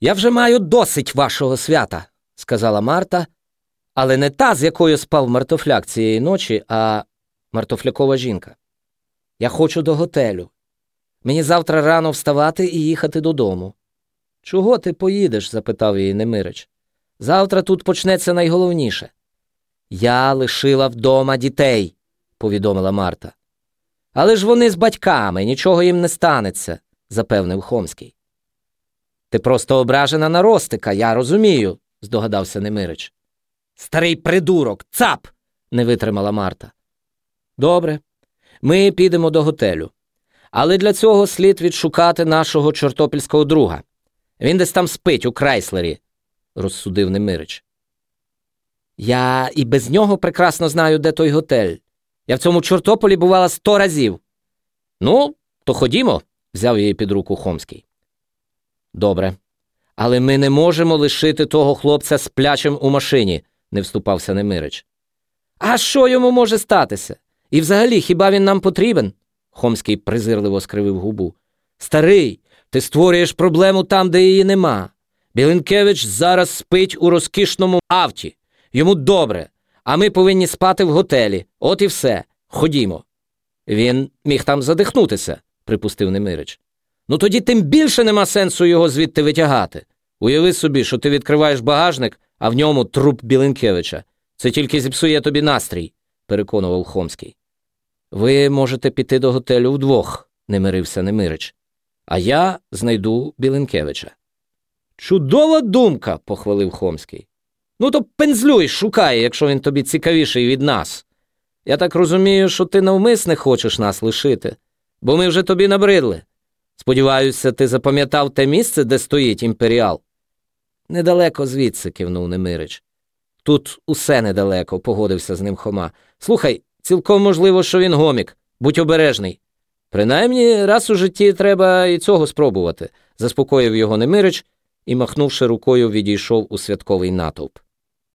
Я вже маю досить вашого свята, сказала Марта, але не та, з якою спав мартофляк цієї ночі, а мартофлякова жінка. Я хочу до готелю. Мені завтра рано вставати і їхати додому. Чого ти поїдеш? запитав її Немирич. Завтра тут почнеться найголовніше. Я лишила вдома дітей, повідомила Марта. Але ж вони з батьками, нічого їм не станеться, запевнив Хомський. Ти просто ображена на Ростика, я розумію, здогадався Немирич. Старий придурок, цап. не витримала Марта. Добре, ми підемо до готелю. Але для цього слід відшукати нашого чортопільського друга. Він десь там спить у крайслері, розсудив Немирич. Я і без нього прекрасно знаю, де той готель. Я в цьому чортополі бувала сто разів. Ну, то ходімо, взяв її під руку Хомський. Добре. Але ми не можемо лишити того хлопця сплячим у машині, не вступався Немирич. А що йому може статися? І взагалі, хіба він нам потрібен? Хомський презирливо скривив губу. Старий, ти створюєш проблему там, де її нема. Білинкевич зараз спить у розкішному авті. Йому добре, а ми повинні спати в готелі. От і все. Ходімо. Він міг там задихнутися, припустив Немирич. Ну тоді тим більше нема сенсу його звідти витягати. Уяви собі, що ти відкриваєш багажник, а в ньому труп Білинкевича. Це тільки зіпсує тобі настрій, переконував Хомський. Ви можете піти до готелю вдвох, не мирився Немирич. А я знайду Білинкевича. Чудова думка, похвалив Хомський. Ну, то пензлюй, шукай, якщо він тобі цікавіший від нас. Я так розумію, що ти навмисне хочеш нас лишити, бо ми вже тобі набридли. Сподіваюся, ти запам'ятав те місце, де стоїть імперіал. Недалеко звідси, кивнув Немирич. Тут усе недалеко, погодився з ним Хома. Слухай, цілком можливо, що він гомік. Будь обережний. Принаймні, раз у житті треба і цього спробувати, заспокоїв його Немирич і, махнувши рукою, відійшов у святковий натовп.